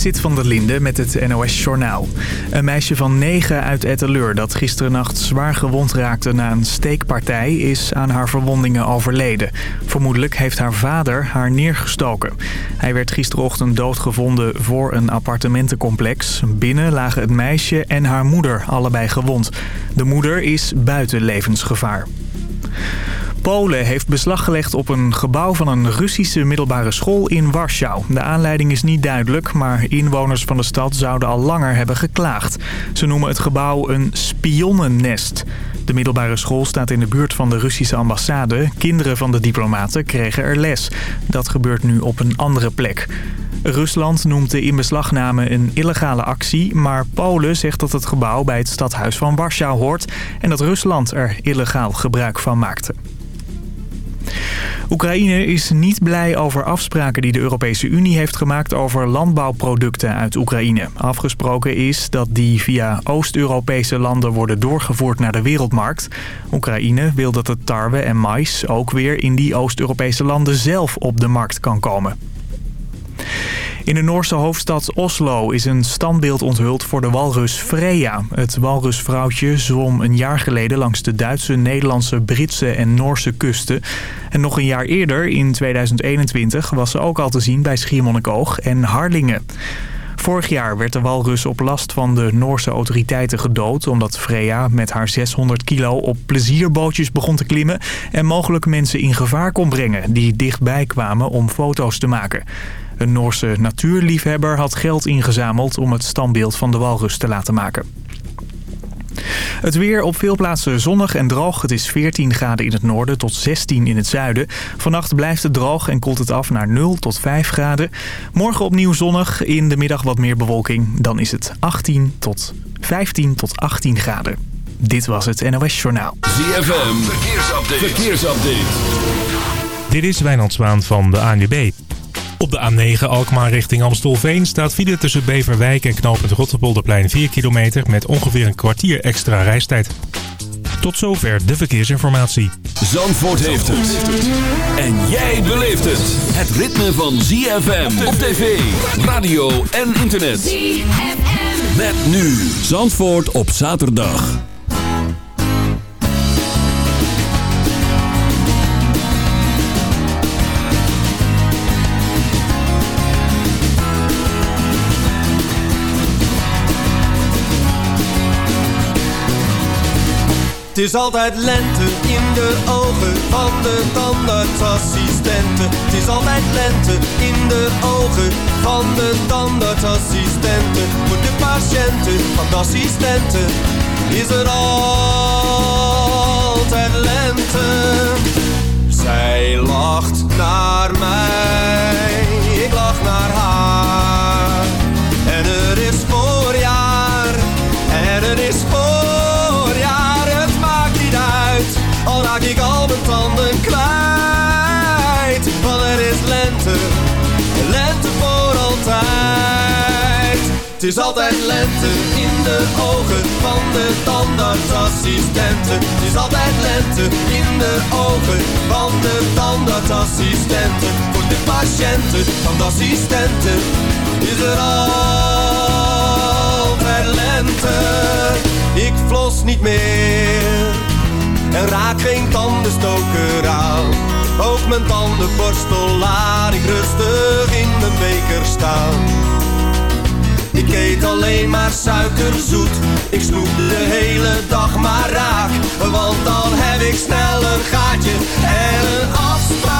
Sit van der Linde met het NOS-journaal. Een meisje van 9 uit Etteleur dat gisterennacht zwaar gewond raakte na een steekpartij... is aan haar verwondingen overleden. Vermoedelijk heeft haar vader haar neergestoken. Hij werd gisterochtend doodgevonden voor een appartementencomplex. Binnen lagen het meisje en haar moeder allebei gewond. De moeder is buiten levensgevaar. Polen heeft beslag gelegd op een gebouw van een Russische middelbare school in Warschau. De aanleiding is niet duidelijk, maar inwoners van de stad zouden al langer hebben geklaagd. Ze noemen het gebouw een spionnennest. De middelbare school staat in de buurt van de Russische ambassade. Kinderen van de diplomaten kregen er les. Dat gebeurt nu op een andere plek. Rusland noemt de inbeslagname een illegale actie... maar Polen zegt dat het gebouw bij het stadhuis van Warschau hoort... en dat Rusland er illegaal gebruik van maakte. Oekraïne is niet blij over afspraken die de Europese Unie heeft gemaakt over landbouwproducten uit Oekraïne. Afgesproken is dat die via Oost-Europese landen worden doorgevoerd naar de wereldmarkt. Oekraïne wil dat het tarwe en mais ook weer in die Oost-Europese landen zelf op de markt kan komen. In de Noorse hoofdstad Oslo is een standbeeld onthuld voor de walrus Freya. Het walrusvrouwtje zwom een jaar geleden langs de Duitse, Nederlandse, Britse en Noorse kusten. En nog een jaar eerder, in 2021, was ze ook al te zien bij Schiermonnikoog en Harlingen. Vorig jaar werd de walrus op last van de Noorse autoriteiten gedood... omdat Freya met haar 600 kilo op plezierbootjes begon te klimmen... en mogelijk mensen in gevaar kon brengen die dichtbij kwamen om foto's te maken. Een Noorse natuurliefhebber had geld ingezameld om het standbeeld van de walrus te laten maken. Het weer op veel plaatsen zonnig en droog. Het is 14 graden in het noorden tot 16 in het zuiden. Vannacht blijft het droog en koelt het af naar 0 tot 5 graden. Morgen opnieuw zonnig, in de middag wat meer bewolking. Dan is het 18 tot 15 tot 18 graden. Dit was het NOS Journaal. ZFM, verkeersupdate. verkeersupdate. Dit is Wijnand Zwaan van de ANWB. Op de A9 Alkmaar richting Amstelveen staat file tussen Beverwijk en knooppunt Rotterpolderplein 4 kilometer met ongeveer een kwartier extra reistijd. Tot zover de verkeersinformatie. Zandvoort heeft het. En jij beleeft het. Het ritme van ZFM op tv, radio en internet. ZFM. Met nu Zandvoort op zaterdag. Het is altijd lente in de ogen van de tandartsassistenten. Het is altijd lente in de ogen van de tandartsassistenten. Voor de patiënten van de assistenten is er altijd lente. Zij lacht naar mij, ik lach naar haar. En er is voorjaar, en er is ik al mijn tanden kwijt. Want er is lente, lente voor altijd. Het is altijd lente in de ogen van de tandartsassistenten. Het is altijd lente in de ogen van de tandartsassistenten. Voor de patiënten van de assistenten is er altijd lente. Ik flos niet meer geen tandenstoker aan. Ook mijn tandenborstel laat ik rustig in mijn beker staan. Ik eet alleen maar suikerzoet, ik snoep de hele dag maar raak. Want dan heb ik snel een gaatje en een afspraak.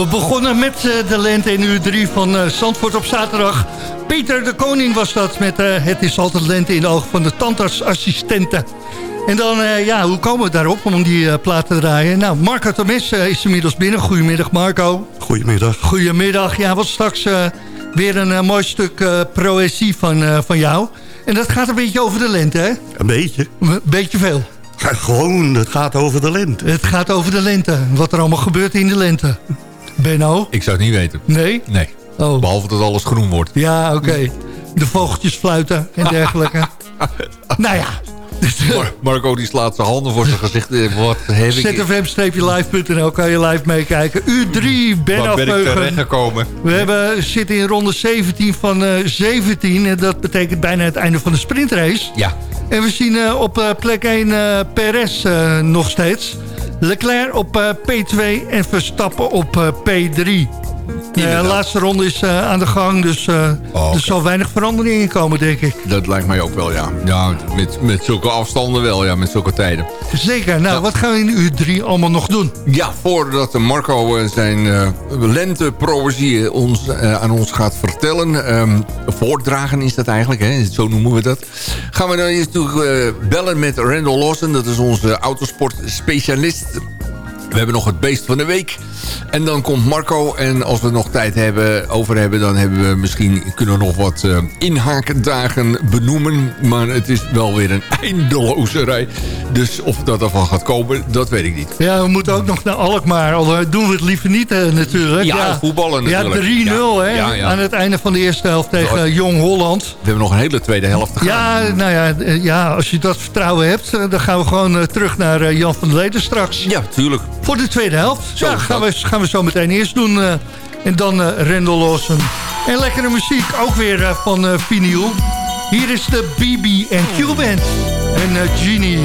We begonnen met eh, de lente in uur 3 van eh, Zandvoort op zaterdag. Peter de Koning was dat met eh, Het is altijd lente in de ogen van de tandartsassistenten. En dan, ja, hoe komen we daarop om die plaat te draaien? Nou, Marco Tomes is inmiddels binnen. Goedemiddag, Marco. Goedemiddag. Goedemiddag. Ja, wat straks weer een mooi stuk proëzie van, van jou. En dat gaat een beetje over de lente, hè? Een beetje. Een beetje veel. Gewoon, het gaat over de lente. Het gaat over de lente. Wat er allemaal gebeurt in de lente. Benno? Ik zou het niet weten. Nee? Nee. Oh. Behalve dat alles groen wordt. Ja, oké. De vogeltjes fluiten en dergelijke. nou ja. Mar Marco die slaat zijn handen voor zijn gezicht. Wat heb ik... ZFM-live.nl kan je live meekijken. U3, Ben Waar ben ik Afveugen. terechtgekomen? We hebben, zitten in ronde 17 van uh, 17. En dat betekent bijna het einde van de sprintrace. Ja. En we zien uh, op uh, plek 1 Perez nog steeds. Leclerc op P2 en Verstappen op P3. De uh, laatste ronde is uh, aan de gang, dus uh, oh, okay. er zal weinig verandering in komen, denk ik. Dat lijkt mij ook wel, ja. Ja, met, met zulke afstanden wel, ja, met zulke tijden. Zeker. Nou, ja. wat gaan we in uur 3 allemaal nog doen? Ja, voordat Marco zijn lenteproëzie ons, aan ons gaat vertellen... Um, voordragen is dat eigenlijk, hè? zo noemen we dat... gaan we dan eerst toe bellen met Randall Lawson. Dat is onze autosportspecialist... We hebben nog het beest van de week. En dan komt Marco. En als we nog tijd hebben, over hebben... dan hebben we misschien kunnen we nog wat uh, inhakendagen benoemen. Maar het is wel weer een eindeloze rij. Dus of dat ervan gaat komen, dat weet ik niet. Ja, we moeten ook nog naar Alkmaar. Al doen we het liever niet uh, natuurlijk. Ja, ja, voetballen natuurlijk. Ja, 3-0 ja. hè. Ja, aan het einde van de eerste helft tegen Jong Holland. We hebben nog een hele tweede helft te gaan. Ja, nou ja, ja als je dat vertrouwen hebt... dan gaan we gewoon terug naar Jan van der Leden straks. Ja, tuurlijk. Voor de tweede helft. Zo ja, gaan we, gaan we zo meteen eerst doen. Uh, en dan uh, Lawson. En lekkere muziek, ook weer uh, van uh. Hier is de BB en Q Band. En Genie.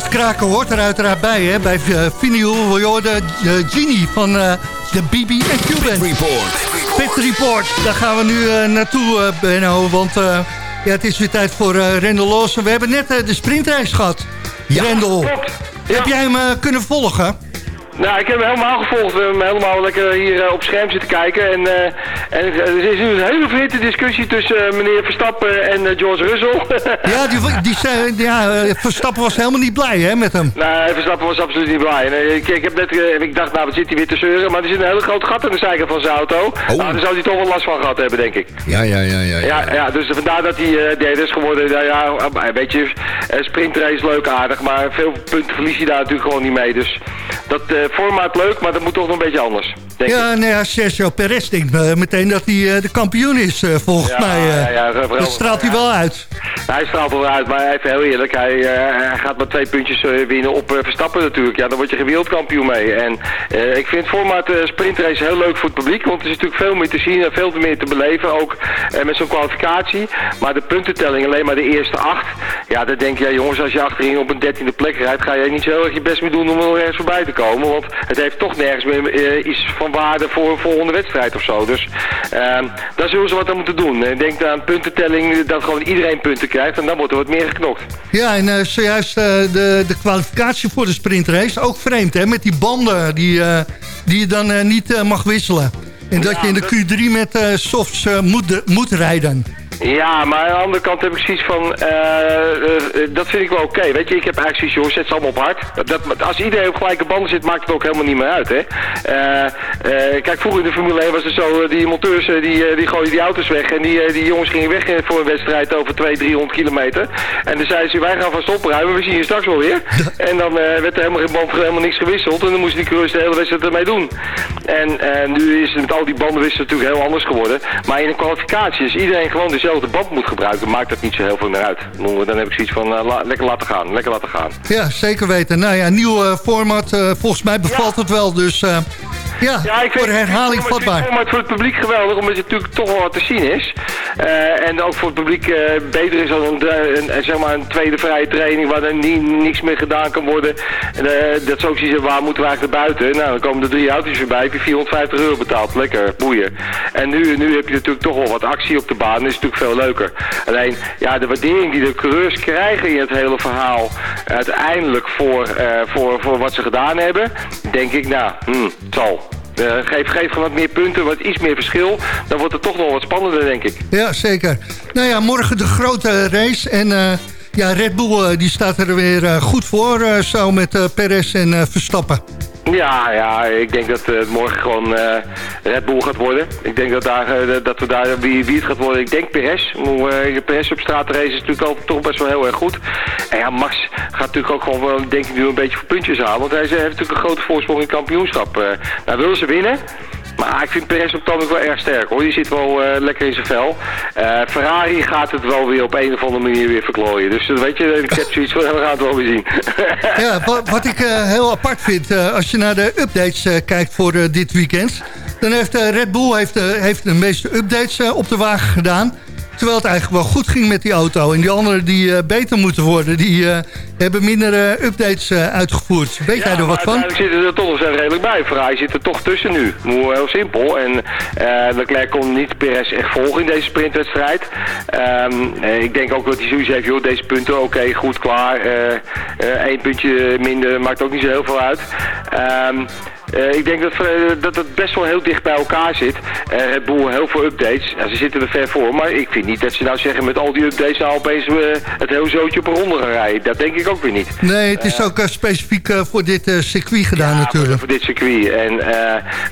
Dat kraken hoort er uiteraard bij, hè? Bij uh, vinyl, je de uh, Genie van uh, de BB en Cuban. Report. Pit Report, daar gaan we nu naartoe, Benno, want ja, het is weer tijd voor uh, Rendel Lawson. We hebben net de sprintrace gehad. Ja, Rendel, heb jij hem kunnen volgen? Nou, ik heb hem helemaal gevolgd. We hebben helemaal lekker hier uh, op scherm zitten kijken. En, uh, en er is nu een hele verhitte discussie tussen uh, meneer Verstappen en George Russell. ja, die, die, ja Verstappen was helemaal niet blij hè, met hem. Nee, Verstappen was absoluut niet blij. En, ik, ik, heb net, ik dacht, nou, wat zit hij weer te zeuren? Maar er zit een hele groot gat in de zijkant van zijn auto. Oh. Nou, daar zou hij toch wel last van gehad hebben, denk ik. Ja, ja, ja. Ja, ja, ja. ja dus vandaar dat hij derde is geworden. Nou, ja, een beetje sprintrace leuk aardig. Maar veel punten verlies hij daar natuurlijk gewoon niet mee. Dus dat formaat leuk, maar dat moet toch nog een beetje anders. Ja, nee, ja, Sergio Perez denkt uh, meteen dat hij uh, de kampioen is, uh, volgens mij. Ja, ja, dat straalt hij wel uit. Hij straalt wel uit, maar even heel eerlijk, hij, hij gaat met twee puntjes winnen op Verstappen natuurlijk. Ja, dan word je geen wereldkampioen mee. En ik vind het formaat sprintrace heel leuk voor het publiek, want er is natuurlijk veel meer te zien en veel meer te beleven, ook met zo'n kwalificatie. Maar de puntentelling, alleen maar de eerste acht, ja, dan denk je, jongens, als je achterin op een dertiende plek rijdt, ga je niet zo heel erg je best meer doen om er ergens voorbij te komen, want het heeft toch nergens meer iets van waarde voor een volgende wedstrijd of zo. Dus uh, daar zullen ze wat aan moeten doen. Ik denk aan puntentelling dat gewoon iedereen punten krijgt en dan wordt er wat meer geknokt. Ja, en uh, zojuist uh, de, de kwalificatie voor de sprintrace, ook vreemd hè, met die banden die, die je dan niet mag wisselen. En dat je in de Q3 met softs moet, moet rijden. Ja, maar aan de andere kant heb ik zoiets van, uh, uh, dat vind ik wel oké. Weet je, ik heb eigenlijk zoiets, jongens, zet ze allemaal op hard. Dat, als iedereen op gelijke banden zit, maakt het ook helemaal niet meer uit, hè. Kijk, vroeger in de Formule 1 was het zo, die monteurs, die, die gooien die auto's weg. En die, die jongens gingen weg voor een wedstrijd over 200, 300 kilometer. En dan zeiden ze, wij gaan van opruimen, we zien je straks wel weer. en dan werd er helemaal geen band, helemaal niks gewisseld. En dan moesten die coureurs de hele wedstrijd ermee doen. En nu is het met al die banden natuurlijk heel anders geworden. Maar in een kwalificatie is iedereen gewoon dezelfde dezelfde band moet gebruiken, maakt dat niet zo heel veel meer uit. Dan heb ik zoiets van, uh, lekker laten gaan, lekker laten gaan. Ja, zeker weten. Nou ja, nieuw uh, format, uh, volgens mij bevalt het wel, dus... Ja, ja ik voor herhaling vatbaar. Ik het voor het publiek geweldig, omdat het natuurlijk toch wel wat te zien is. Uh, en ook voor het publiek uh, beter is dan een, een, zeg maar een tweede vrije training waar er nie, niks meer gedaan kan worden. Uh, dat zou ik zien, waar moeten we eigenlijk naar buiten? Nou, dan komen er drie auto's voorbij, heb je 450 euro betaald. Lekker, boeien. En nu, nu heb je natuurlijk toch wel wat actie op de baan, dat is natuurlijk veel leuker. Alleen, ja, de waardering die de coureurs krijgen in het hele verhaal, uiteindelijk voor, voor, voor wat ze gedaan hebben, denk ik, nou, hmm, het zal. Uh, geef, geef wat meer punten, wat iets meer verschil. Dan wordt het toch nog wat spannender, denk ik. Ja, zeker. Nou ja, morgen de grote race. En uh, ja, Red Bull uh, die staat er weer goed voor, zo met Perez en Verstappen. Ja, ja, ik denk dat het morgen gewoon Red Bull gaat worden. Ik denk dat, daar, dat we daar, wie, wie het gaat worden, ik denk. Uh, Perez op straatrace is natuurlijk al, toch best wel heel erg goed. En ja, Max gaat natuurlijk ook gewoon, denk ik, nu een beetje voor puntjes aan. Want hij heeft natuurlijk een grote voorsprong in kampioenschap. Nou, willen ze winnen? Maar ik vind Perez op het wel erg sterk hoor. Die zit wel uh, lekker in zijn vel. Uh, Ferrari gaat het wel weer op een of andere manier weer verklooien. Dus weet je, ik heb zoiets van, we gaan het wel weer zien. ja, wat, wat ik uh, heel apart vind, als je naar de updates kijkt voor dit weekend... dan heeft Red Bull heeft de meeste updates op de wagen gedaan... Terwijl het eigenlijk wel goed ging met die auto. En die anderen die uh, beter moeten worden, die uh, hebben minder uh, updates uitgevoerd. Weet jij er wat van? uiteindelijk zitten er toch nog redelijk bij. Ferrari zit er toch tussen nu. Hoe heel simpel. En Leclerc kon niet Perez echt volgen in deze sprintwedstrijd. Um, ik denk ook dat hij zoiets heeft, joh, deze punten, oké, goed, klaar. Eén puntje minder maakt ook niet zo heel veel uit. Um, uh, ik denk dat, uh, dat het best wel heel dicht bij elkaar zit. Uh, het boel heel veel updates. Ze zitten er ver voor. Maar ik vind niet dat ze nou zeggen met al die updates nou opeens het heel zootje op een ronde gaan rijden. Dat denk ik ook weer niet. Nee, het is ook specifiek voor dit circuit gedaan natuurlijk. Voor, voor, dit circuit. En,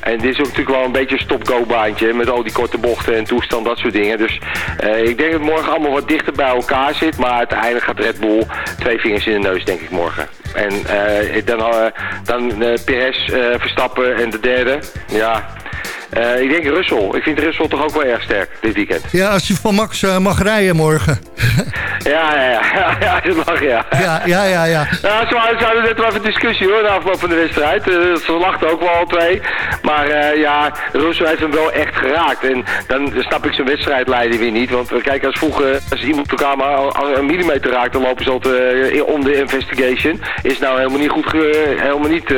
en dit is ook natuurlijk wel een beetje een stop-go baantje. Met al die korte bochten en toestand, dat soort dingen. Dus ik denk dat het morgen allemaal wat dichter bij elkaar zit. Maar uiteindelijk gaat Red Bull twee vingers in de neus, denk ik morgen. En dan, dan Perez Verstappen en de derde. Ja, Eh, ik denk Russell. Ik vind Russell toch ook wel erg sterk dit weekend. Ja, als je van Max uh, mag rijden morgen. ja, ja, ja, ja, dat mag, ja. Ja, ja, ja. ja. ja ze hadden net wel even discussie hoor, na afloop van de wedstrijd. Uh, ze lachten ook wel al twee. Maar ja, Russell heeft hem wel echt geraakt. En dan snap ik zijn wedstrijdleiding weer niet. Want kijk, als vroeger, als iemand elkaar maar een millimeter raakt, dan lopen ze altijd om de investigation. Is nou helemaal niet goed, helemaal niet,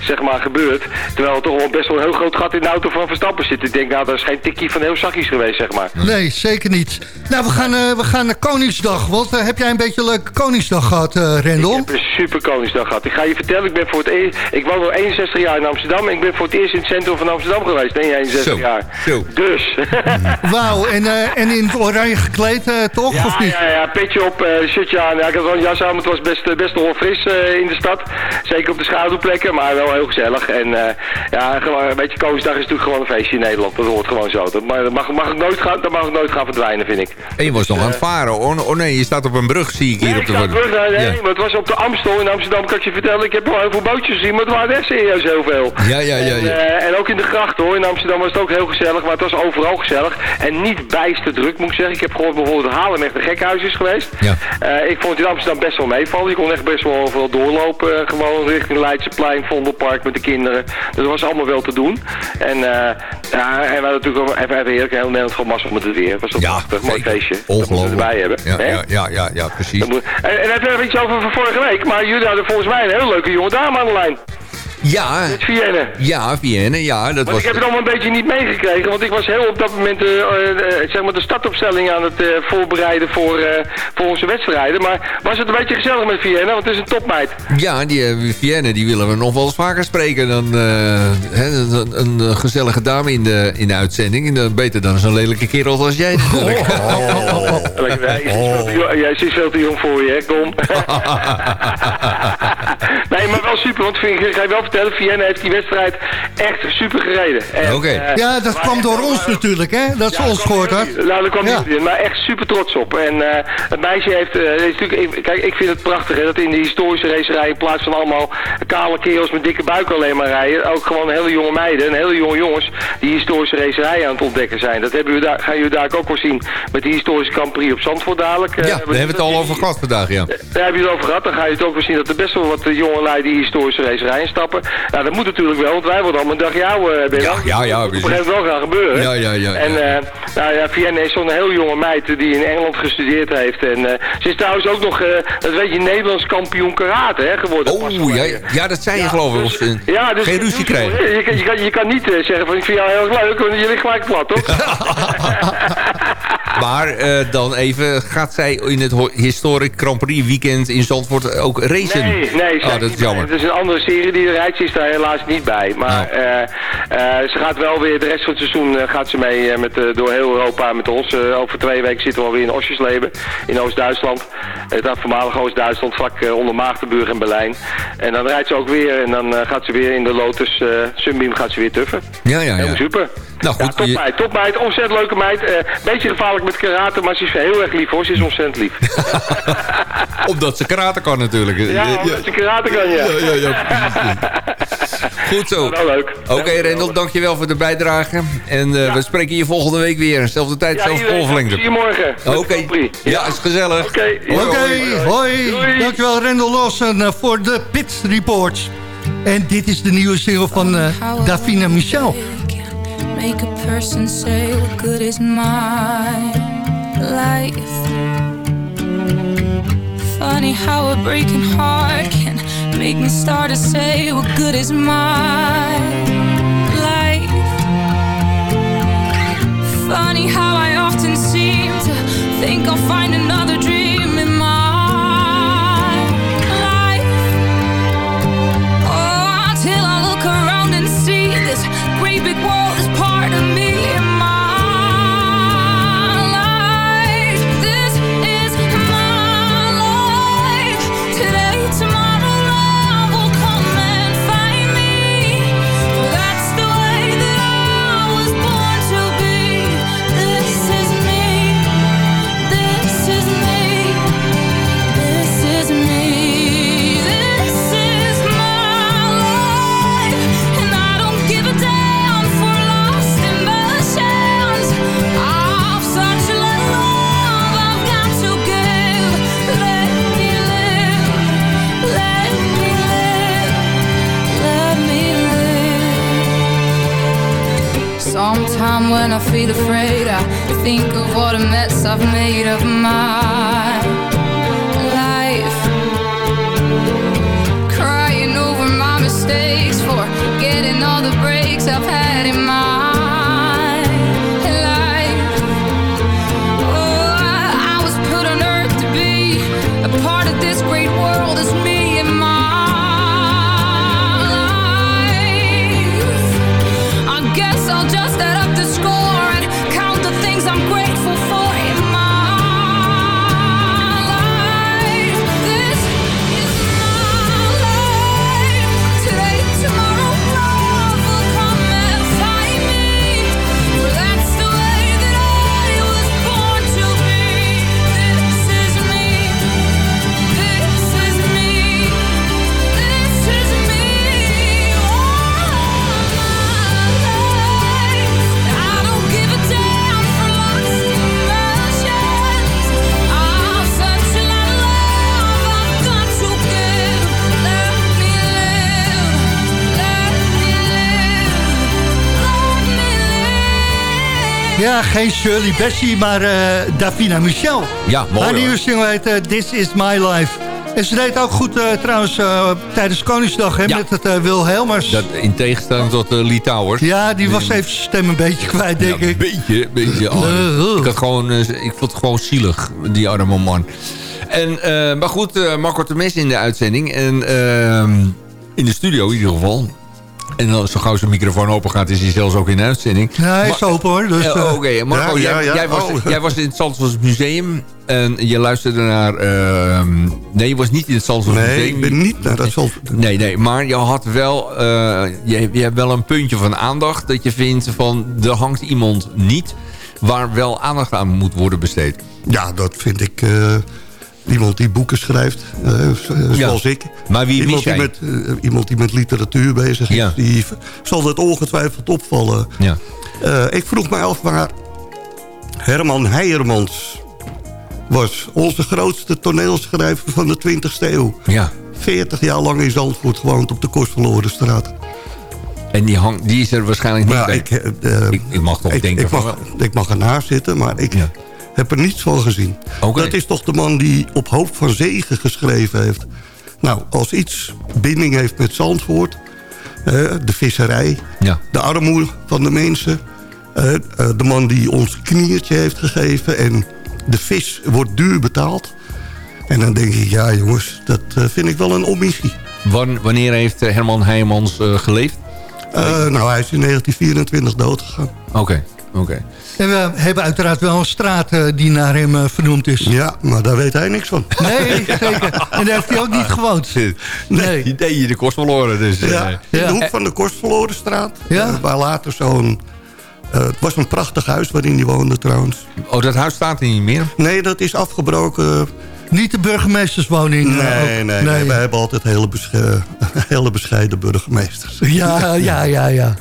zeg maar, gebeurd. Terwijl het toch wel best wel een heel groot gat in de auto van Verstappen zit. Ik denk, nou, dat is geen tikkie van heel zakjes geweest, zeg maar. Nee, zeker niet. Nou, we gaan, uh, we gaan naar Koningsdag. Want uh, heb jij een beetje een leuke Koningsdag gehad, uh, Rendel? Ik heb een super Koningsdag gehad. Ik ga je vertellen, ik ben voor het eerst... Ik woon al 61 jaar in Amsterdam en ik ben voor het eerst in het centrum van Amsterdam geweest. Nee, 61 zo, jaar. Zo. Dus. Wauw, en, en in het oranje gekleed, toch? Ja, of niet? ja, ja, petje op, shirtje aan. Ja, ik had wel een jas aan, maar het was best, best wel fris in de stad. Zeker op de schaduwplekken, maar wel heel gezellig. En ja, gewoon een beetje Koningsdag is natuurlijk gewoon een feestje in Nederland. Dat hoort gewoon zo. Dat, mag, mag, nooit gaan, dat mag nooit gaan verdwijnen, vind ik. En je was nog aan het varen. Oh, oh, nee, je staat op een brug, zie ik hier nee, op de brug. Nee, nee maar het was op de Amstel in Amsterdam, kan ik je vertellen. Ik heb wel heel veel bootjes gezien, maar het waren echt serieus heel veel. Ja, ja, ja. ja. En, uh, en ook in de gracht hoor. In Amsterdam was het ook heel gezellig, maar het was overal gezellig. En niet bijster druk, moet ik zeggen. Ik heb gehoord bijvoorbeeld Haarlem echt een gekhuis is geweest. Ja. Uh, ik vond het in Amsterdam best wel meevallen. Je kon echt best wel overal doorlopen. Uh, gewoon richting Leidseplein, Vondelpark met de kinderen. Dus dat was allemaal wel te doen. En, ja, en we hadden natuurlijk ook even, even heel Nederland gewoon massa met het weer. Was toch ja, prachtig, mooi feestje. Ongelooflijk. erbij hebben. Ja, ja, ja, ja, ja, precies. Moet, en, en heb je even iets over van vorige week, maar jullie hadden volgens mij een hele leuke jonge dame aan de lijn. Ja. Met Vienne. Ja, Vienne, ja. Dat was... ik heb het allemaal een beetje niet meegekregen, want ik was heel op dat moment uh, uh, zeg maar de startopstelling aan het uh, voorbereiden voor, voor onze wedstrijden. Maar was het een beetje gezellig met Vienne, want het is een topmeid. Ja, die Vienne die willen we nog wel eens vaker spreken dan hè, een, een, gezellige dame in de, in de uitzending. En, beter dan zo'n lelijke kerel als jij natuurlijk. Oh, oh, oh, Jij is veel te jong voor je, hè? Kom. nee, maar wel super, want vind ik, ga je wel vertellen, Vienna heeft die wedstrijd echt super gereden. Oké. Okay. Uh, ja, dat kwam door ons natuurlijk, hè? Dat is ja, ons gehoord had. Nou, daar kwam ja. niet in, maar echt super trots op. En uh, het meisje heeft, uh, is natuurlijk, kijk, ik vind het prachtig hè, dat in de historische racerij in plaats van allemaal kale kerels met dikke buik alleen maar rijden, ook gewoon hele jonge meiden en hele jonge jongens die historische racerij aan het ontdekken zijn. Dat hebben we daar, gaan jullie daar ook wel zien met die historische Grand Prix op Zandvoort dadelijk. ja, daar hebben we het al over gehad vandaag, ja. Daar hebben je het over gehad, dan ga je het ook wel zien dat er best wel wat jongelui die historische racerij instappen. Nou, dat moet natuurlijk wel, want wij worden allemaal een dag jou uh, binnen. Ja, ja, ja. Dat moet wel gaan gebeuren. Ja, ja, ja. En uh, nou ja, Vienne is zo'n heel jonge meid die in Engeland gestudeerd heeft. En uh, ze is trouwens ook nog, dat weet je, Nederlands kampioen karate hè, geworden. Oh, ja, ja, dat zei je ja, geloof ik. Dus, ja, dus, geen ruzie krijgen. Je, je, kan, je kan niet zeggen van ik vind jou heel erg leuk, want je ligt gelijk plat, toch? maar dan even, gaat zij in het Historic Grand Prix weekend in Zandvoort ook racen? Nee, nee. Oh, dat is jammer. Het is een andere serie die rijdt. Ze is daar helaas niet bij. Maar nou. uh, uh, ze gaat wel weer de rest van het seizoen gaat ze mee met, door heel Europa met ons. over twee weken zitten we alweer in Osjesleben in Oost-Duitsland. Het voormalige Oost-Duitsland, vlak onder Maagdenburg en Berlijn. En dan rijdt ze ook weer en dan gaat ze weer in de Lotus Sunbeam gaat ze weer tuffen. Ja, ja, ja. Super. Nou goed. Ja, top meid, top meid, ontzettend leuke meid. beetje gevaarlijk met karate, maar ze is heel erg lief hoor. Ze is ontzettend lief. Omdat ze karate kan natuurlijk. Ja, omdat ze karate kan, ja. ja, ja, ja Goed zo. Wel leuk. Oké, okay, Rendel, dankjewel voor de bijdrage. En uh, ja. we spreken je volgende week weer. Dezelfde tijd, ja, zelfde golflengte. Zie je morgen. Oké. Okay. Ja, is gezellig. Oké, okay. hoi, hoi. hoi. hoi. Dankjewel, Rendel Lawson, uh, voor de Pit Reports. En dit is de nieuwe single van uh, Davina Michel. Make a person say what good is my life. Funny how a breaking heart can make me start to say what good is my life. Funny how I often seem to think I'll find another dream Ja, geen Shirley Bessie, maar eh, Davina Michel. Ja, mooi Haar nieuwe single heet eh, This Is My Life. En ze deed ook goed eh, trouwens tijdens Koningsdag hè, Ja. met het uh, Wilhelmers. Dat, in tegenstelling tot uh, Lee Towers. Ja, die was even zijn stem een beetje kwijt, denk Ja, ik. beetje, beetje. Oh, Uh, ik, had gewoon, ik vond het gewoon zielig, die arme man. En, maar goed, Marco Temes in de uitzending. En ehm, in de studio in ieder geval. En dan, zo gauw zijn microfoon open gaat, is hij zelfs ook in de uitzending. Ja, hij is open hoor. Dus, Eh, eh, Oké, Marco, ja, jij, ja, jij was, oh. jij was in het Zandvoort Museum. En je luisterde naar... ehm, nee, je was niet in het Zandvoort Nee, Museum. ik ben niet naar dat zal. Nee, nee, maar je had wel, eh, je, je hebt wel een puntje van aandacht... dat je vindt van, er hangt iemand niet... waar wel aandacht aan moet worden besteed. Ja, dat vind ik iemand die boeken schrijft, eh, eh, zoals ik. Maar wie mis Iemand die, met, eh, iemand die met literatuur bezig is, Ja. die zal dat ongetwijfeld opvallen. Ja. Ik vroeg me af waar Herman Heijermans was. Onze grootste toneelschrijver van de 20e eeuw. ja. 40 jaar lang in Zandvoort gewoond op de Kostverloren straat. En die, hang, die is er waarschijnlijk niet Maar bij. ik, Ik- ik mag toch ik, denken ik van mag, ik mag ernaast zitten, maar ik Ja. Heb er niets van gezien. Dat is toch de man die op hoop van zegen geschreven heeft. Nou, als iets binding heeft met Zandvoort... eh, de visserij, Ja. de armoede van de mensen... eh, eh, de man die ons kniertje heeft gegeven... en de vis wordt duur betaald... En dan denk ik, ja jongens, dat vind ik wel een omissie. Wan- wanneer heeft Herman Heijmans geleefd? Nou, hij is in 1924 doodgegaan. Oké, oké. En we hebben uiteraard wel een straat eh, die naar hem eh, vernoemd is. Ja, maar daar weet hij niks van. Nee, zeker. En daar heeft hij ook niet gewoond. Nee. Die deed je de kost verloren. Dus, eh, Ja, in de hoek van de Kostverlorenstraat. Ja. waar later zo'n... het was een prachtig huis waarin hij woonde trouwens. Oh, dat huis staat er niet meer? Nee, dat is afgebroken. Niet de burgemeesterswoning. Nee, nee, nee, nee. Wij hebben altijd hele, besche- hele bescheiden burgemeesters. Ja, ja, ja, ja.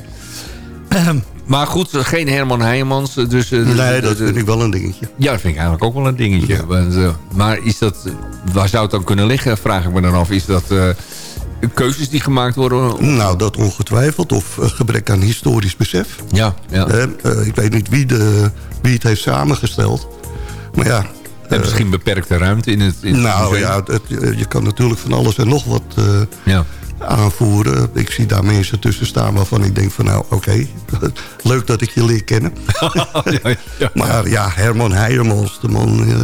Maar goed, geen Herman Heijmans. Dus, eh, Nee, dat eh, vind ik wel een dingetje. Ja, dat vind ik eigenlijk ook wel een dingetje. Eh, maar is dat, waar zou het dan kunnen liggen, vraag ik me dan af. Is dat keuzes die gemaakt worden? Nou, dat ongetwijfeld. Of gebrek aan historisch besef. Ja, ja. Ik weet niet wie, de, wie het heeft samengesteld. Maar ja... en misschien beperkte ruimte in het, in nou ja, het, je kan natuurlijk van alles en nog wat... ja. Aanvoeren. Ik zie daar mensen tussen staan waarvan ik denk van nou oké, leuk dat ik je leer kennen. ja, ja. Maar ja, Herman Heijermans, de man eh,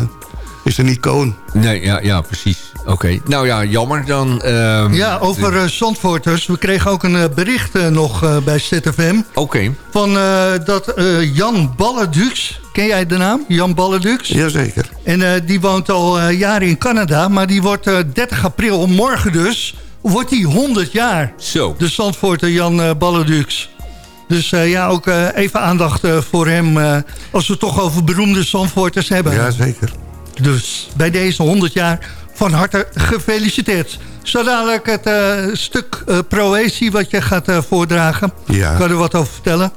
is een icoon. Nee, ja, ja, precies. Oké. Nou ja, jammer dan. ehm, ja, over eh, Zandvoorters. We kregen ook een eh, bericht eh, nog bij ZFM. Oké. Van eh, dat eh, Jan Balledux... Ken jij de naam? Jan Balledux? Jazeker. En eh, die woont al eh, jaren in Canada. Maar die wordt eh, 30 april, morgen dus... wordt hij 100 jaar. Zo. De Zandvoorter Jan Balledux. Dus eh, ja, ook eh, even aandacht voor hem... eh, als we het toch over beroemde Zandvoorters hebben. Jazeker. Dus bij deze 100 jaar van harte gefeliciteerd. Zo dadelijk het eh, stuk eh, proëzie wat je gaat eh, voordragen. Ja. Kan je er wat over vertellen?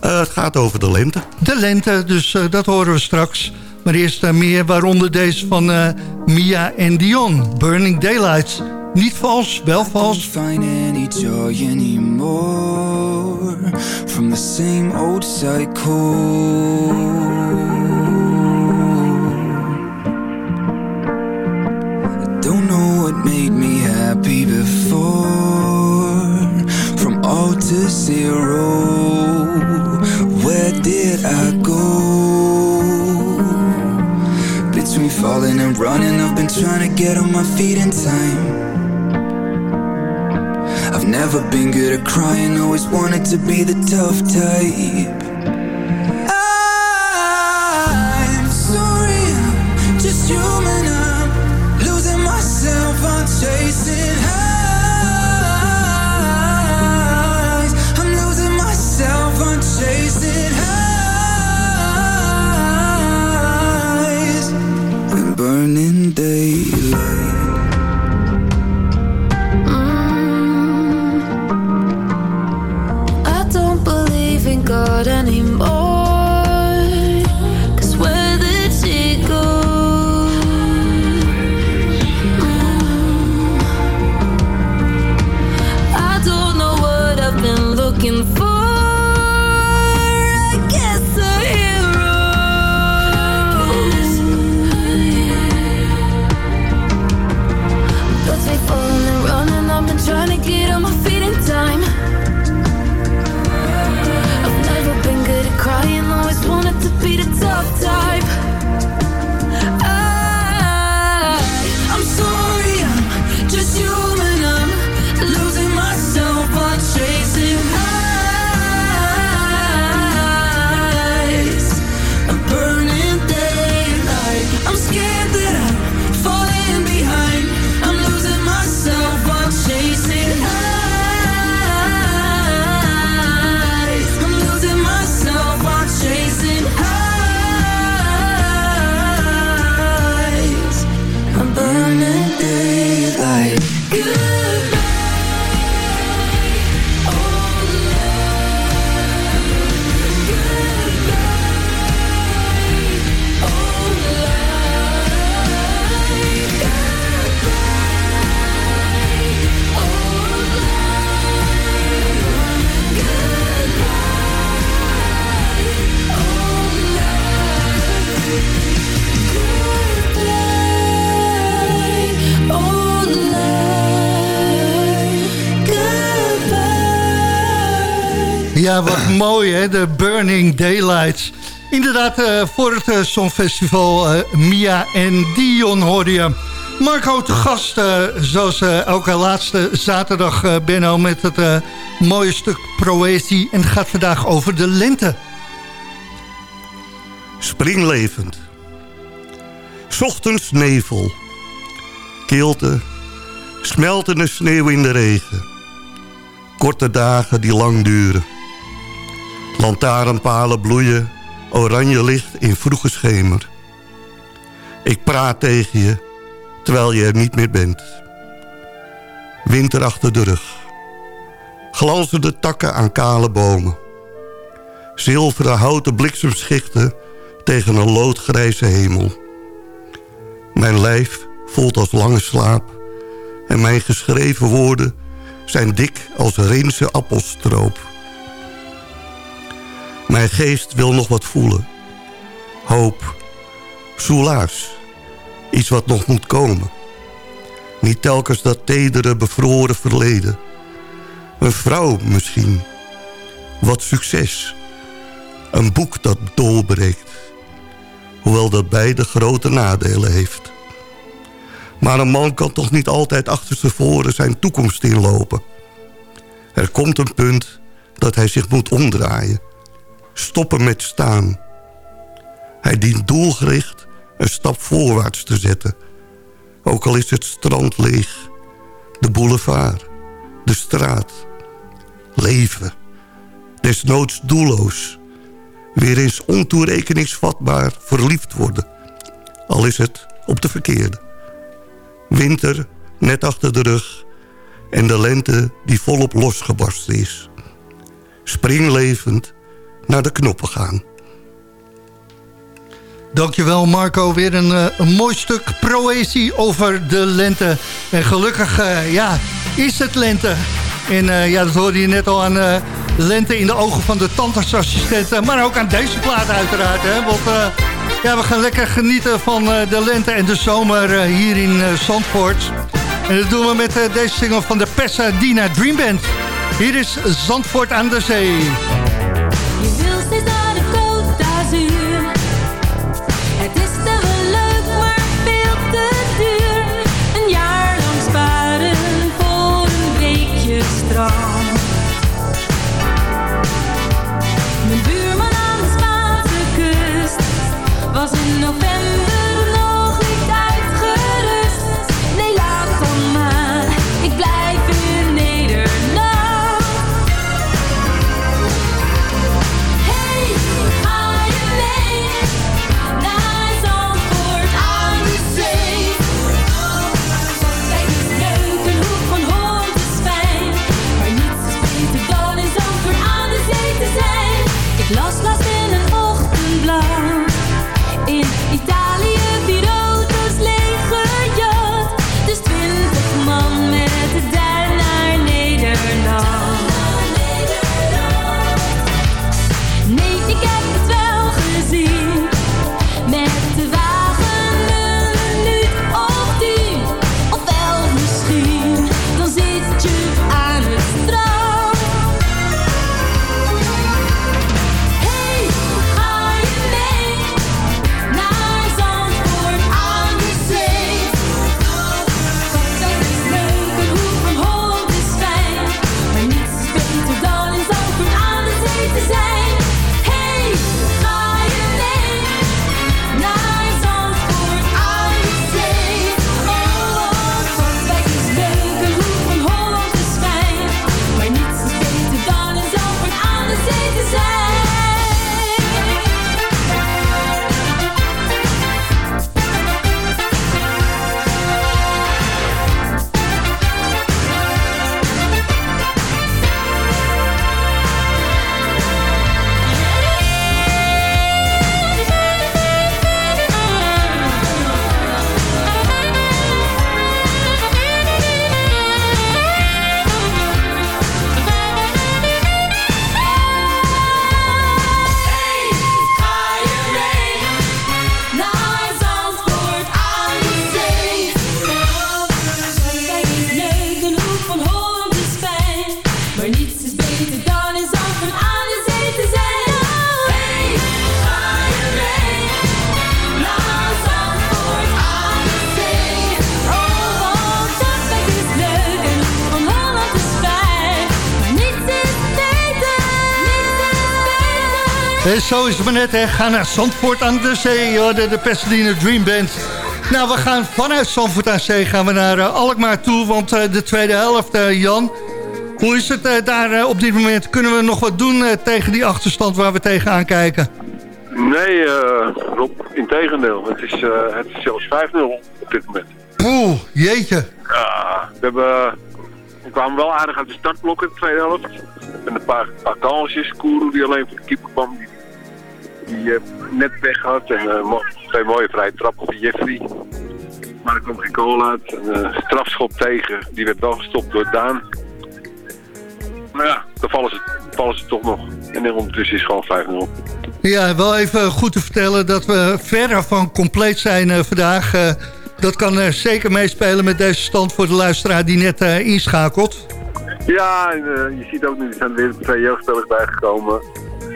Eh, het gaat over de lente. De lente, dus eh, dat horen we straks. Maar eerst meer, waaronder deze van eh, Mia en Dion. Burning Daylights. Niet vals, wel vals. find any joy anymore. from the same old cycle. I don't know what made me happy before, from all to zero. Where did I go? Between falling and running, I've been trying to get on my feet in time. Never been good at crying, always wanted to be the tough type. Mooi hè, de Burning Daylights. Inderdaad, eh, voor het uh, Songfestival eh, Mia en Dion hoorde je. Marco te gast, eh, zoals elke laatste zaterdag, Benno... met het mooie stuk Proëzie. En gaat vandaag over de lente. Springlevend. Ochtends nevel. Kilte. Smeltende sneeuw in de regen. Korte dagen die lang duren. Lantaarnpalen bloeien. Oranje licht in vroege schemer. Ik praat tegen je, terwijl je er niet meer bent. Winter achter de rug. Glanzende takken aan kale bomen. Zilveren houten bliksemschichten tegen een loodgrijze hemel. Mijn lijf voelt als lange slaap en mijn geschreven woorden zijn dik als Reense appelstroop. Mijn geest wil nog wat voelen. Hoop, soelaas, iets wat nog moet komen. Niet telkens dat tedere, bevroren verleden. Een vrouw misschien. Wat succes. Een boek dat doorbreekt. Hoewel dat beide grote nadelen heeft. Maar een man kan toch niet altijd achter voren zijn toekomst inlopen. Er komt een punt dat hij zich moet omdraaien. Stoppen met staan. Hij dient doelgericht een stap voorwaarts te zetten. Ook al is het strand leeg. De boulevard. De straat. Leven. Desnoods doelloos. Weer eens ontoerekeningsvatbaar verliefd worden. Al is het op de verkeerde. Winter net achter de rug. En de lente die volop losgebarsten is. Springlevend naar de knoppen gaan. Dankjewel Marco, weer een, eh, een mooi stuk proëzie over de lente. En gelukkig eh, ja, is het lente. En eh, ja, dat hoorde je net al aan lente in de ogen van de tandartsassistenten. Maar ook aan deze plaat uiteraard. Hè? Want ja, we gaan lekker genieten van de lente en de zomer hier in Zandvoort. En dat doen we met deze single van de Pasadena Dream Band. Hier is Zandvoort aan de zee. En zo is het maar net, hè. Ga naar Zandvoort aan de zee, hoor, de, de Pasadena Dream Band. Nou, we gaan vanuit Zandvoort aan zee gaan we naar eh, Alkmaar toe, want eh, de tweede helft, eh, Jan... Hoe is het eh, daar eh, op dit moment? Kunnen we nog wat doen eh, tegen die achterstand waar we tegenaan kijken? Nee, eh Rob, in tegendeel. Het is, eh, het is zelfs 5-0 op dit moment. Oeh, jeetje. Ja, we, hebben, we kwamen wel aardig uit de startblokken in de tweede helft. Met een paar, paar kansjes. Kourou die alleen voor de keeper kwam. Die, die eh, net weg had. En eh, twee mooie vrije trappen van Jeffrey. Maar er kwam geen goal uit. Een eh, strafschop tegen. Die werd wel gestopt door Daan. Maar ja, dan vallen ze, vallen ze toch nog. En ondertussen is gewoon 5-0. Ja, wel even goed te vertellen dat we verre van compleet zijn vandaag. Dat kan zeker meespelen met deze stand voor de luisteraar die net inschakelt. Ja, en, je ziet ook nu, er zijn weer twee jeugdspelers bijgekomen.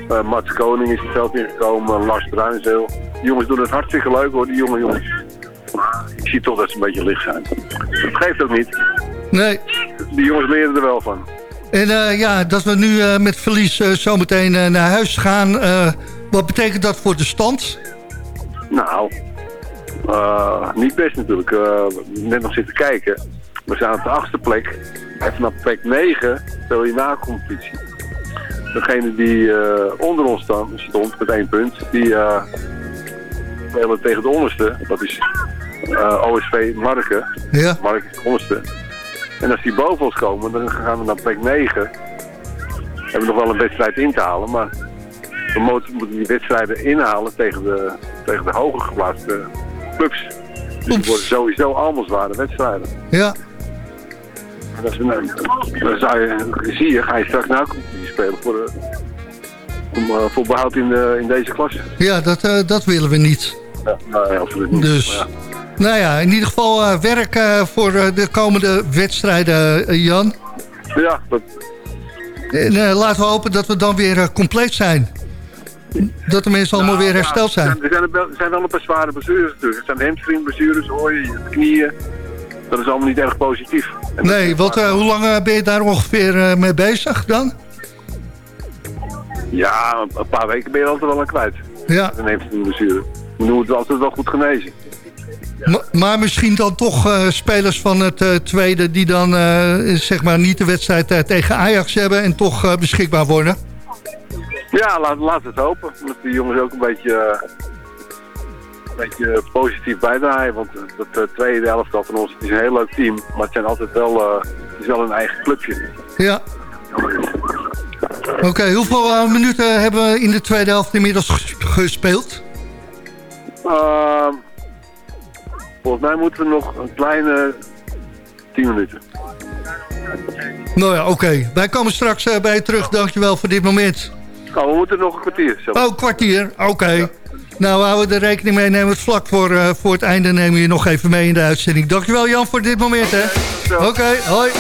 Eh Mats Koning is er zelf ingekomen, Lars Bruinzeel. Die jongens doen het hartstikke leuk hoor, die jonge jongens. Maar ik zie toch dat ze een beetje licht zijn. Dat geeft ook niet. Nee. Die jongens leren er wel van. En eh, ja, dat we nu eh, met verlies zometeen naar huis gaan. wat betekent dat voor de stand? Nou, niet best natuurlijk. Net nog zitten kijken. We staan op de achtste plek. En vanaf plek 9 speel je na competitie. Degene die eh, onder ons staan, stond met één punt, die eh, spelen tegen de onderste. Dat is eh, OSV Marken. Ja. Marken is de onderste. En als die boven ons komen, dan gaan we naar plek 9. Hebben we nog wel een wedstrijd in te halen, maar we moeten die wedstrijden inhalen tegen de, tegen de hoger geplaatste clubs. Dus het worden sowieso allemaal zware wedstrijden. Ja. Dat is een, dan zou je, zie je, ga je straks nou competitie spelen voor, de, om, eh, voor behoud in, de, in deze klasse. Ja, dat, eh, dat willen we niet. Ja, nee, absoluut niet. Dus, nou ja, in ieder geval eh, werk eh, voor eh, de komende wedstrijden, eh, Jan. ja, ja, dat, En eh, laten we hopen dat we dan weer eh, compleet zijn. Dat de mensen allemaal Nou, weer ja, hersteld zijn. Er zijn, er zijn, er wel- er zijn wel een paar zware blessures natuurlijk. Het zijn hamstringblessures, hoor je, knieën. Dat is allemaal niet erg positief. En Nee, want eh, hoe lang eh, ben je daar ongeveer eh, mee bezig dan? Ja, een- paar weken ben je altijd wel aan kwijt. Ja, Een hamstringblessure. We noemen het altijd wel goed genezen. ma- maar misschien dan toch eh, spelers van het eh, tweede... die dan eh, zeg maar niet de wedstrijd tegen Ajax hebben... en toch beschikbaar worden. Ja, laat, laat het hopen. Dat die jongens ook een beetje, een beetje positief bijdraaien. Want dat tweede elftal van ons het is een heel leuk team. Maar het zijn altijd wel, het is wel een eigen clubje. Ja. Oké, hoeveel eh, minuten hebben we in de tweede helft inmiddels ges- gespeeld? Ehm, volgens mij moeten we nog een kleine 10 minuten. Nou ja, oké. Wij komen straks eh, bij je terug. Dankjewel voor dit moment. Nou, we moeten nog een kwartier. Zo. Oh, kwartier. Oké. Nou, we houden er rekening mee. Nemen we het vlak voor, eh, voor het einde nemen we je nog even mee in de uitzending. Dankjewel Jan voor dit moment, hè. Oké, hoi.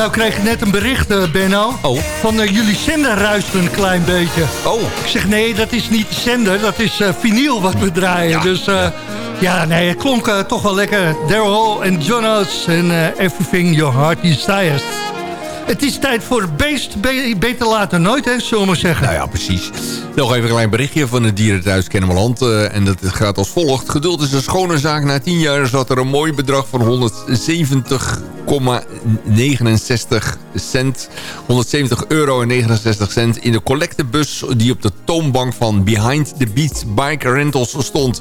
Nou kreeg ik net een bericht, eh, Benno. Oh. Van eh, jullie zender ruist een klein beetje. Oh. Ik zeg nee, dat is niet de zender, dat is eh, vinyl wat we draaien. Ja, dus eh, ja. nee, het klonk toch wel lekker. Daryl en John Oates en Everything Your Heart Desires. Het is tijd voor beest, be- beter later nooit, hè, zullen we maar zeggen. Nou ja, precies. Nog even een klein berichtje van het dierenthuis Kennemerland. eh, en dat gaat als volgt. Geduld is een schone zaak. Na 10 jaar zat er een mooi bedrag van 170,69 cent. 170 euro en 69 cent in de collectebus die op de toonbank van Behind the Beat Bike Rentals stond.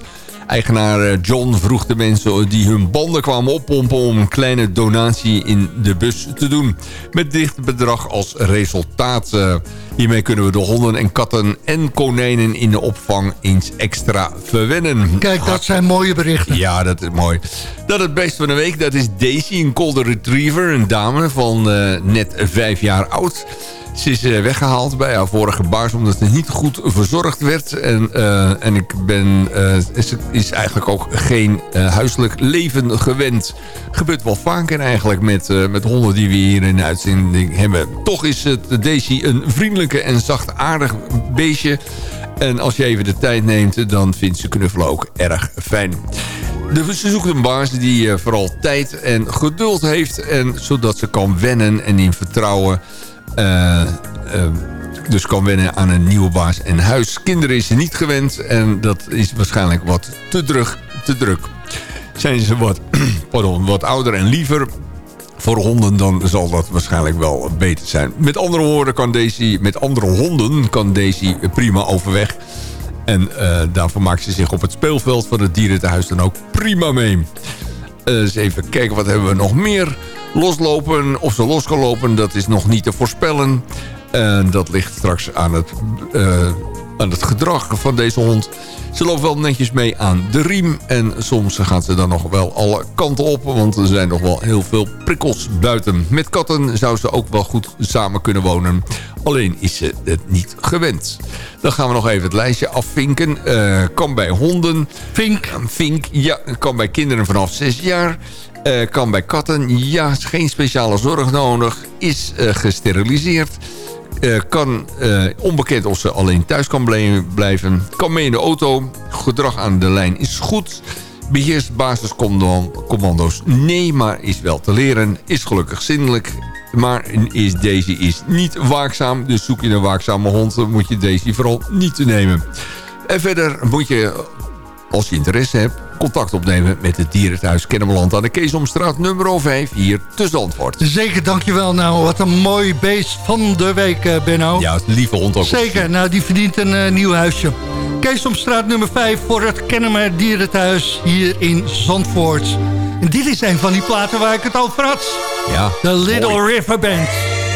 Eigenaar eh, John vroeg de mensen die hun banden kwamen oppompen... om een kleine donatie in de bus te doen. Met dit bedrag als resultaat. eh, hiermee kunnen we de honden en katten en konijnen in de opvang eens extra verwennen. Kijk, dat zijn mooie berichten. Ja, dat is mooi. Dan het beest van de week, dat is Daisy, een golden retriever. Een dame van eh, net vijf jaar oud. Ze is eh, weggehaald bij haar vorige baas omdat ze niet goed verzorgd werd. En, eh, en ik ben, eh, ze is eigenlijk ook geen eh, huiselijk leven gewend. Gebeurt wel vaker eigenlijk met, met honden die we hier in uitzending hebben. Toch is het Daisy een vriendelijke en zachtaardig beestje. En als je even de tijd neemt, dan vindt ze knuffelen ook erg fijn. Ze zoekt een baas die vooral tijd en geduld heeft... En, zodat ze kan wennen en in vertrouwen... eh, eh, dus kan wennen aan een nieuwe baas en huis. Kinderen is ze niet gewend en dat is waarschijnlijk wat te druk. Te druk. Zijn ze wat, wat ouder en liever voor honden, dan zal dat waarschijnlijk wel beter zijn. Met andere woorden kan Daisy, met andere honden kan Daisy prima overweg. En eh, daarvoor maakt ze zich op het speelveld van het dierentehuis dan ook prima mee. Eh, eens even kijken, wat hebben we nog meer? Loslopen, of ze los kan lopen, dat is nog niet te voorspellen. En dat ligt straks aan het, eh, aan het gedrag van deze hond. Ze loopt wel netjes mee aan de riem. En soms gaat ze dan nog wel alle kanten op. Want er zijn nog wel heel veel prikkels buiten. Met katten zou ze ook wel goed samen kunnen wonen. Alleen is ze het niet gewend. Dan gaan we nog even het lijstje afvinken. Eh, kan bij honden. Vink. Vink, ja. Kan bij kinderen vanaf 6 jaar. Eh, kan bij katten, ja. Geen speciale zorg nodig. Is eh, gesteriliseerd. Eh, kan onbekend of ze alleen thuis kan blijven. Kan mee in de auto. Gedrag aan de lijn is goed. Beheerst basiscommando's? Nee, maar is wel te leren. Is gelukkig zindelijk. Maar is, deze is niet waakzaam. Dus zoek je een waakzame hond, dan moet je deze vooral niet nemen. En verder moet je, als je interesse hebt, contact opnemen met het dierenthuis Kennemerland aan de Keesomstraat nummer 5 hier te Zandvoort. Zeker, dankjewel. Nou, wat een mooi beest van de week, eh, Benno. Ja, lieve hond ook. Zeker, nou die verdient een eh, nieuw huisje. Keesomstraat nummer 5 voor het Kennemer Dierenthuis hier in Zandvoort. En dit is een van die platen waar ik het over had. Ja, De Little mooi. River Band.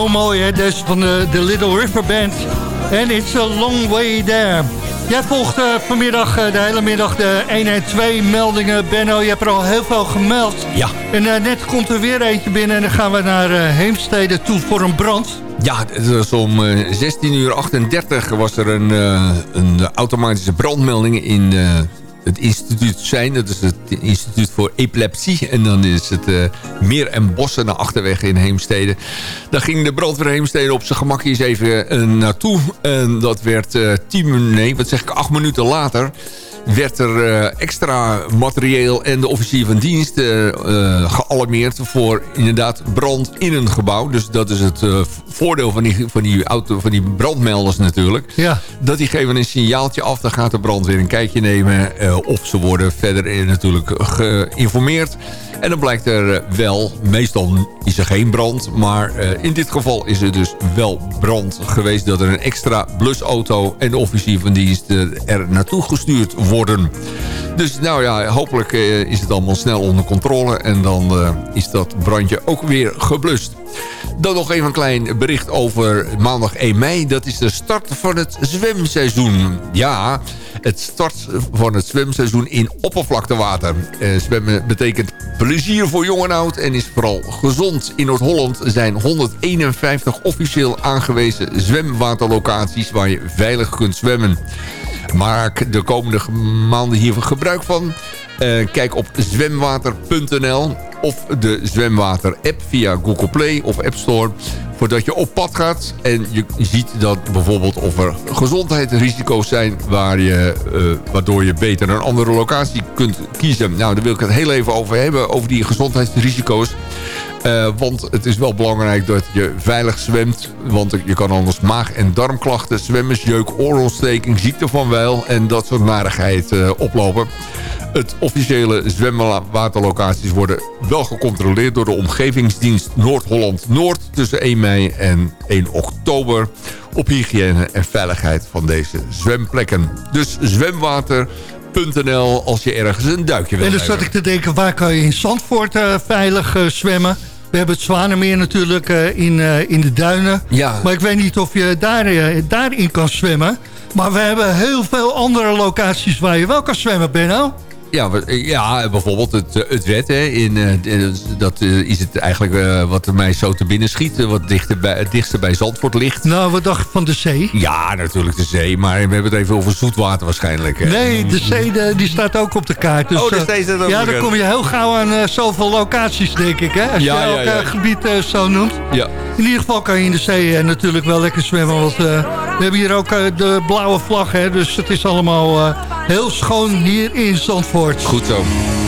Zo mooi, hè? Deze van de, de Little River Band. En It's a Long Way There. Jij volgt eh, vanmiddag eh, de hele middag de 112 meldingen. Benno, je hebt er al heel veel gemeld. Ja. En eh, net komt er weer eentje binnen en dan gaan we naar Heemstede toe voor een brand. Ja, het was om eh, 16 uur 38 was er een, een automatische brandmelding in het instituut zijn. Dat is het instituut voor epilepsie. En dan is het eh, Meer en Bossen naar Achterweg in Heemstede. Daar ging de brandweer Heemstede op zijn gemakjes even eh, naartoe. En dat werd eh 10 nee, wat zeg ik, 8 minuten later werd er eh, extra materieel en de officier van dienst eh, eh, gealarmeerd voor inderdaad brand in een gebouw. Dus dat is het voordeel van die, van, die auto, van die brandmelders natuurlijk. Ja. Dat die geven een signaaltje af, dan gaat de brandweer een kijkje nemen. of ze worden verder natuurlijk geïnformeerd. En dan blijkt er eh, wel, meestal is er geen brand... maar eh, in dit geval is er dus wel brand geweest... dat er een extra blusauto en de officier van dienst eh, er naartoe gestuurd worden. Dus nou ja, hopelijk is het allemaal snel onder controle... en dan is dat brandje ook weer geblust. Dan nog even een klein bericht over maandag 1 mei. Dat is de start van het zwemseizoen. Ja, het start van het zwemseizoen in oppervlaktewater. Eh, zwemmen betekent plezier voor jong en oud en is vooral gezond. In Noord-Holland zijn 151 officieel aangewezen zwemwaterlocaties... waar je veilig kunt zwemmen. Maak de komende maanden hiervan gebruik van. Eh, kijk op zwemwater.nl of de zwemwater-app via Google Play of App Store... voordat je op pad gaat en je ziet dat bijvoorbeeld of er gezondheidsrisico's zijn... Waar je, eh, waardoor je beter een andere locatie kunt kiezen. Nou, daar wil ik het heel even over hebben, over die gezondheidsrisico's. Eh, want het is wel belangrijk dat je veilig zwemt. Want je kan anders maag- en darmklachten, zwemmersjeuk, oorontsteking, ziekte van wijl en dat soort narigheid oplopen. Het officiële zwemwaterlocaties worden wel gecontroleerd door de Omgevingsdienst Noord-Holland-Noord tussen 1 mei en 1 oktober op hygiëne en veiligheid van deze zwemplekken. Dus zwemwater.nl als je ergens een duikje wil En dan zat ik te denken, waar kan je in Zandvoort eh, veilig eh, zwemmen? We hebben het Zwanemeer natuurlijk eh, in, in de duinen. Ja. Maar ik weet niet of je daar, daarin kan zwemmen. Maar we hebben heel veel andere locaties waar je wel kan zwemmen, Benno. Ja, ja, bijvoorbeeld het, eh, het wet. Hè, in, eh, dat eh, is het eigenlijk wat mij zo te binnen schiet. wat dichter bij, het dichtste bij Zandvoort ligt. Nou, wat dacht je van de zee? Ja, natuurlijk de zee. Maar we hebben het even over zoetwater waarschijnlijk. hè. Nee, de zee de- die staat ook op de kaart. Dus, Oh, de zee staat ook Ja, dan kom je heel gauw aan eh, zoveel locaties, denk ik. Hè? Als Ja, je elk ja. gebied zo noemt. Ja. In ieder geval kan je in de zee natuurlijk wel lekker zwemmen. Want we hebben hier ook de blauwe vlag. Hè, dus het is allemaal heel schoon hier in Zandvoort. Goed zo.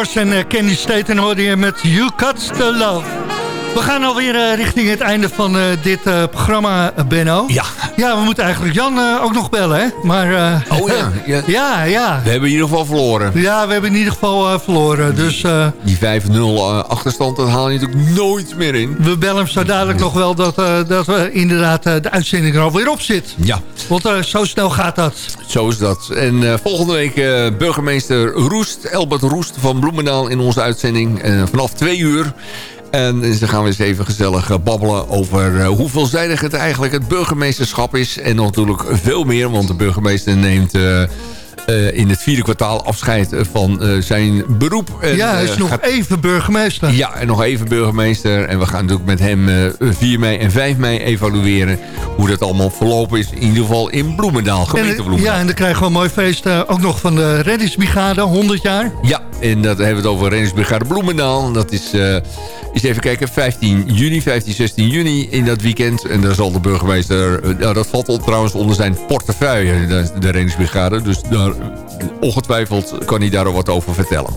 Source en eh, Candy State en hoorde je met You Cut the Love. We gaan alweer eh, richting het einde van eh, dit eh, programma, Benno. Ja. Ja, we moeten eigenlijk Jan ook nog bellen, hè? Maar, Oh ja, ja. ja, ja. We hebben in ieder geval verloren. Ja, we hebben in ieder geval verloren. Dus Die 5-0 eh, achterstand, dat haal je natuurlijk nooit meer in. we bellen hem zo dadelijk nog wel dat, dat we inderdaad de uitzending er alweer op zit. Ja, Want zo snel gaat dat. zo is dat. En volgende week burgemeester Roest, Elbert Roest van Bloemendaal in onze uitzending. vanaf twee uur. En dan gaan we eens even gezellig eh, babbelen over eh, hoe veelzijdig het eigenlijk het burgemeesterschap is. En natuurlijk veel meer, want de burgemeester neemt... eh, eh, in het vierde kwartaal afscheid van eh, zijn beroep. En, ja, hij is eh, nog gaat- even burgemeester. Ja, en nog even burgemeester. En we gaan natuurlijk met hem eh, 4 mei en 5 mei evalueren... hoe dat allemaal verlopen is. In ieder geval in Bloemendaal, En, gemeente eh, Bloemendaal. ja, en dan krijgen we een mooi feest eh, ook nog van de reddingsbrigade, 100 jaar. Ja, en dat hebben we het over Reddingsbrigade Bloemendaal. Dat is, eh eens even kijken, 15 juni, 15, 16 juni in dat weekend. En daar zal de burgemeester, eh, nou, dat valt al trouwens onder zijn portefeuille, de, de Reddingsbrigade. Dus daar, ongetwijfeld kan hij daar wat over vertellen.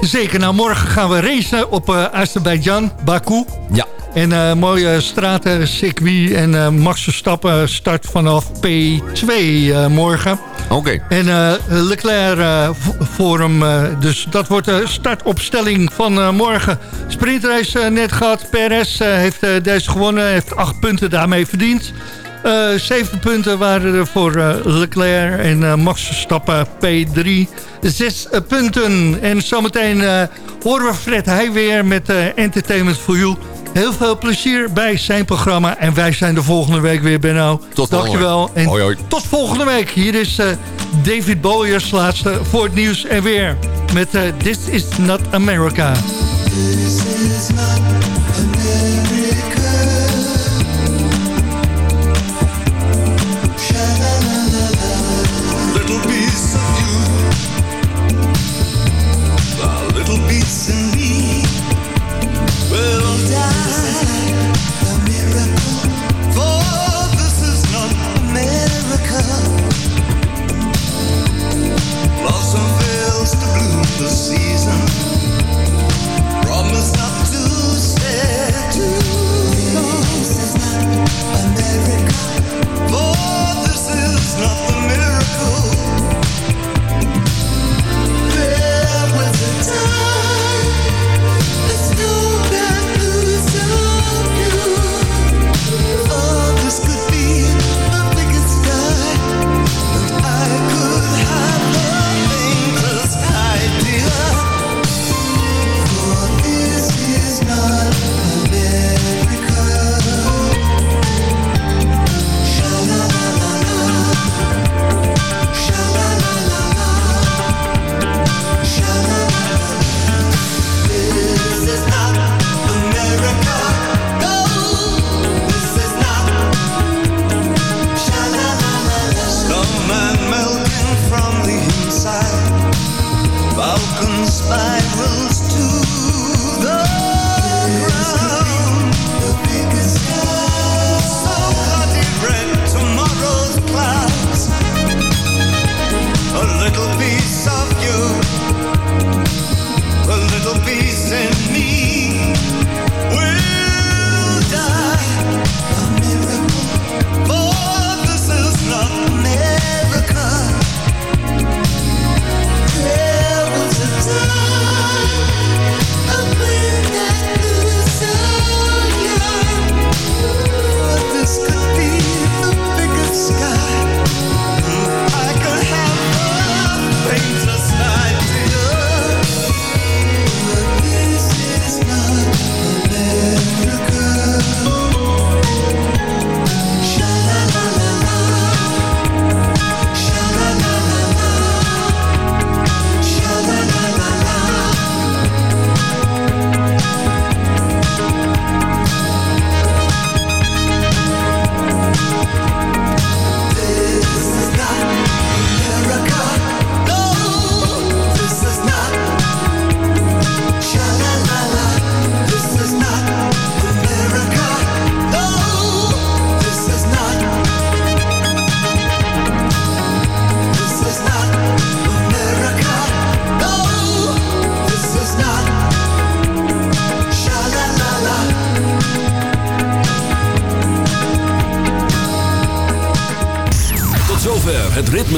Zeker, nou morgen gaan we racen op eh Azerbeidzjan, Baku. Ja, En eh, mooie straten, circuit en eh, Max Verstappen start vanaf P2 eh, morgen. oké. En Leclerc Forum, dus dat wordt de startopstelling van morgen. Sprintrace net gehad. Perez heeft deze gewonnen, heeft acht punten daarmee verdiend. Eh, zeven punten waren er voor eh, Leclerc en eh, Max Verstappen P3. Zes punten. En zometeen eh, horen we Fred Heij weer met eh, Entertainment for You. Heel veel plezier bij zijn programma. En wij zijn de volgende week weer, Benno. Tot Dankjewel. En Hoi, hoi. tot volgende week. Hier is eh, David Bowie als laatste voor het nieuws en weer. Met eh, This is Not America.